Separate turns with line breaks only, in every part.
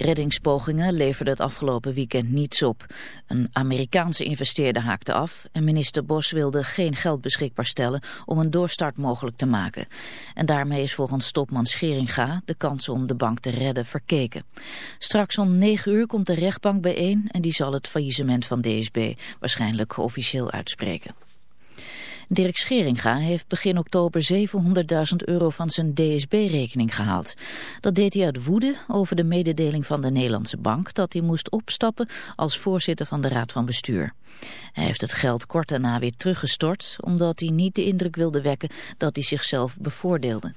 Reddingspogingen leverden het afgelopen weekend niets op. Een Amerikaanse investeerder haakte af en minister Bos wilde geen geld beschikbaar stellen om een doorstart mogelijk te maken. En daarmee is volgens topman Scheringa de kans om de bank te redden verkeken. Straks om 9 uur komt de rechtbank bijeen en die zal het faillissement van DSB waarschijnlijk officieel uitspreken. Dirk Scheringa heeft begin oktober 700.000 euro van zijn DSB-rekening gehaald. Dat deed hij uit woede over de mededeling van de Nederlandse bank dat hij moest opstappen als voorzitter van de Raad van Bestuur. Hij heeft het geld kort daarna weer teruggestort omdat hij niet de indruk wilde wekken dat hij zichzelf bevoordeelde.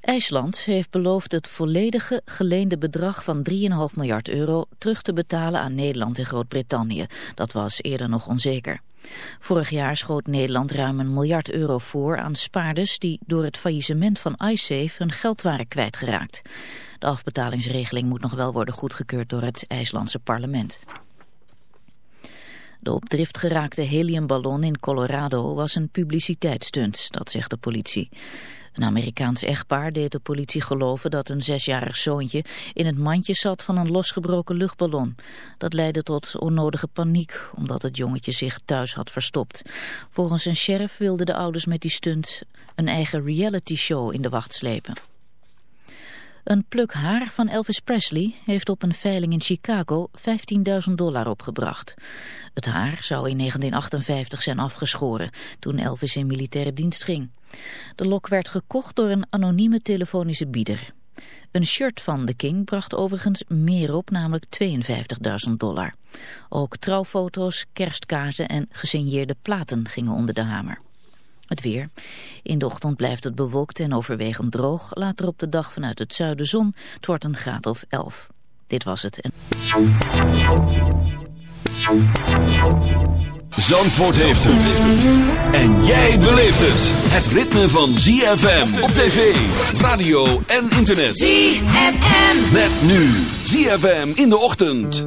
IJsland heeft beloofd het volledige geleende bedrag van 3,5 miljard euro terug te betalen aan Nederland en Groot-Brittannië. Dat was eerder nog onzeker. Vorig jaar schoot Nederland ruim een miljard euro voor aan spaarders die door het faillissement van iSafe hun geld waren kwijtgeraakt. De afbetalingsregeling moet nog wel worden goedgekeurd door het IJslandse parlement. De op drift geraakte heliumballon in Colorado was een publiciteitsstunt, dat zegt de politie. Een Amerikaans echtpaar deed de politie geloven dat een zesjarig zoontje in het mandje zat van een losgebroken luchtballon. Dat leidde tot onnodige paniek, omdat het jongetje zich thuis had verstopt. Volgens een sheriff wilden de ouders met die stunt een eigen reality show in de wacht slepen. Een pluk haar van Elvis Presley heeft op een veiling in Chicago 15.000 dollar opgebracht. Het haar zou in 1958 zijn afgeschoren toen Elvis in militaire dienst ging. De lok werd gekocht door een anonieme telefonische bieder. Een shirt van de King bracht overigens meer op, namelijk 52.000 dollar. Ook trouwfoto's, kerstkaarten en gesigneerde platen gingen onder de hamer. Het weer. In de ochtend blijft het bewolkt en overwegend droog. Later op de dag vanuit het zuiden zon. Het wordt een graad of 11. Dit was het.
Zandvoort heeft het. En jij beleeft het. Het ritme van ZFM op tv, radio en internet.
ZFM.
Met nu ZFM in de ochtend.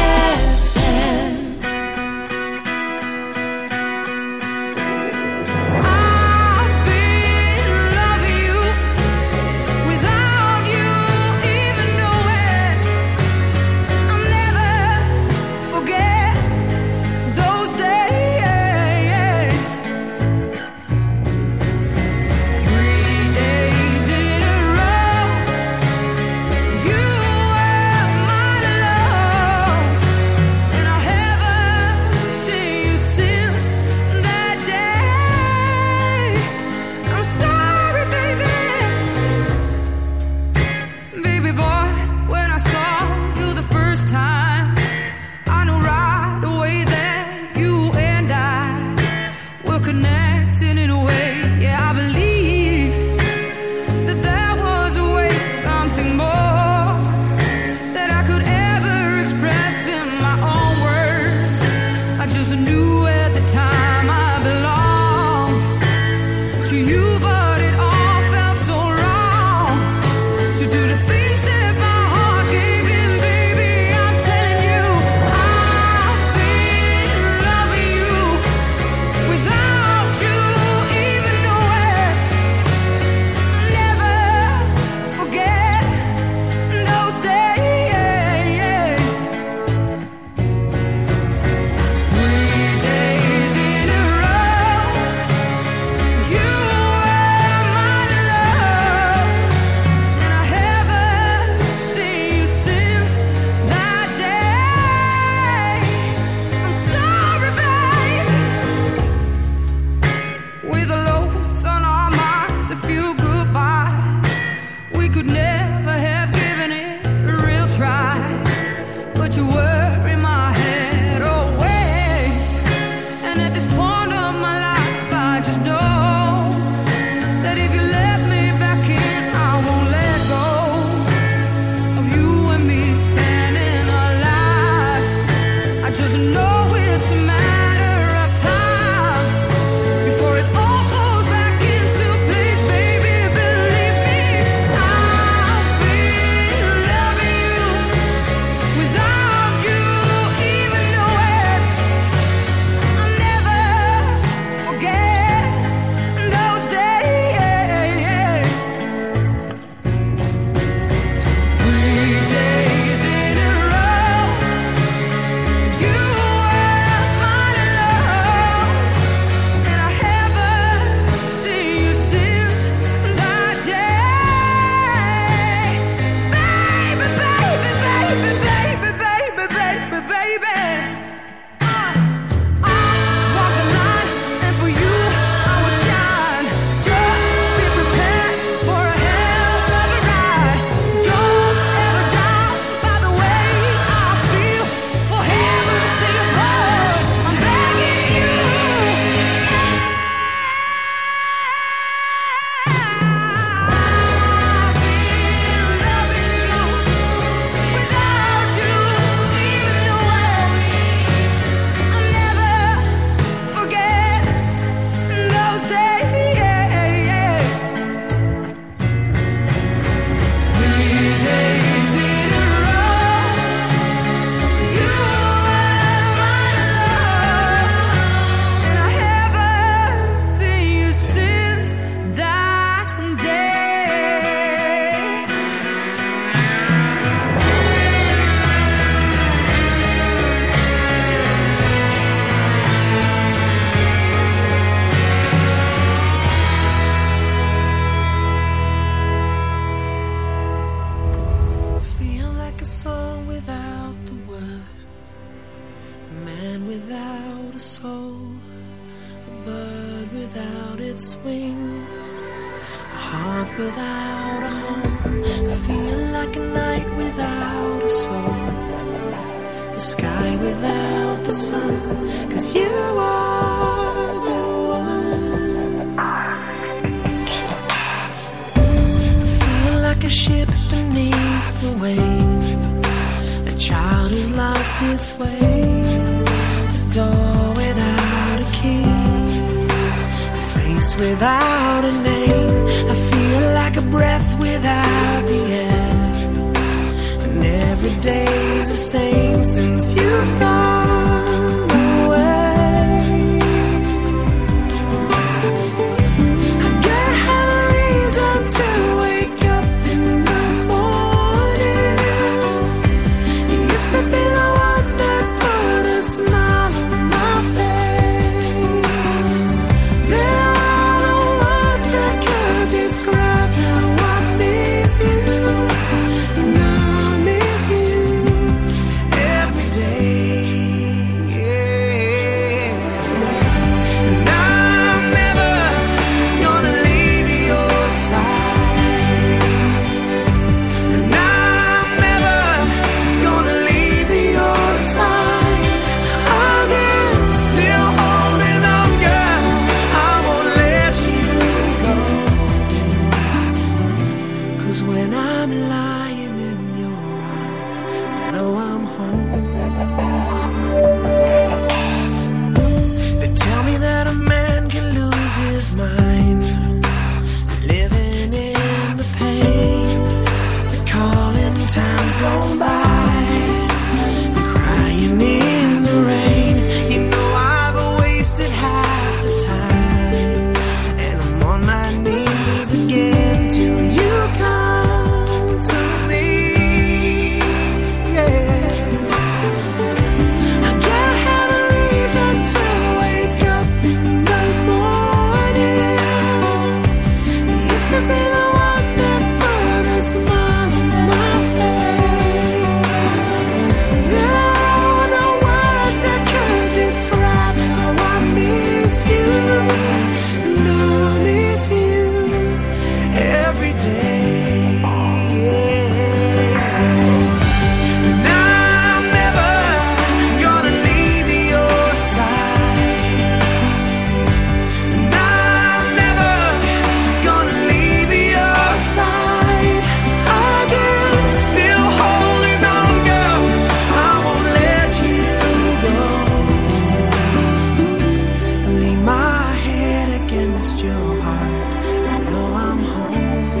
I know I'm home.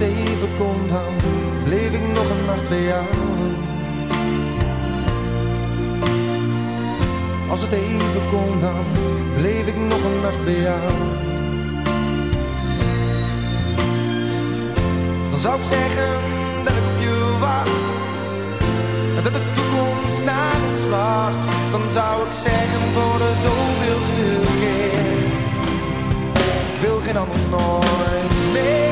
het even kon, dan bleef ik nog een nacht bij jou. Als het even kon, dan bleef ik nog een nacht bij jou. Dan zou ik zeggen dat ik op je wacht. En dat de toekomst naar ons lacht. Dan zou ik zeggen voor de zoveelste keer. Ik wil geen ander nooit meer.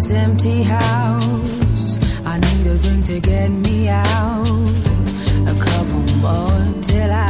this empty house.
I need a drink to get me out. A couple more till I.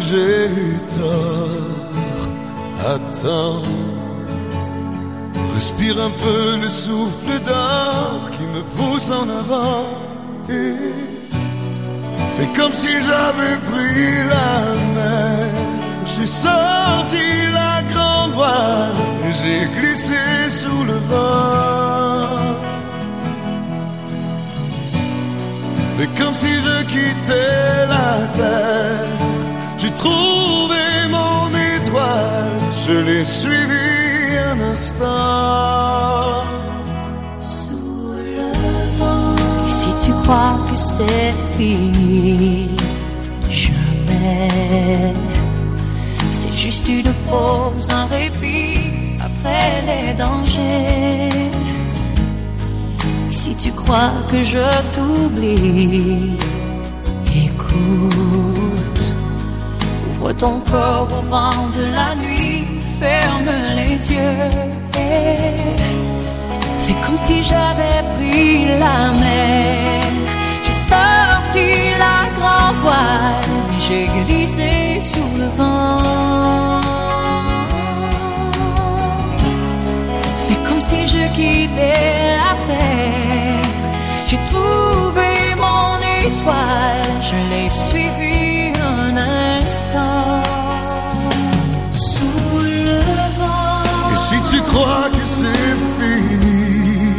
J'ai tort, attends. Respire un peu le souffle d'or qui me pousse en avant. Et fais comme si j'avais pris la mer j'ai sorti la grande voile et j'ai glissé sous le vent. Mais comme si je quittais la terre, trouvé je l'ai suivi un instant.
Sous le vent. Si tu crois que c'est fini, jamais. C'est juste une pause, un répit après les dangers. Si tu crois que je t'oublie, écoute. Ton corps au vent de la nuit, ferme les yeux. et Fais comme si j'avais pris la mer. J'ai sorti la grand voile, j'ai glissé sous le vent. Fais comme si je quittais la terre. J'ai mon étoile, je l'ai suivi un instant. Sous le vent.
Et si tu crois que c'est fini,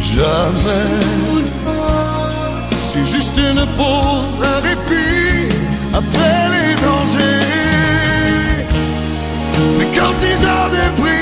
jamais. C'est juste une pause, un répit après les dangers. C'est comme si j'avais pris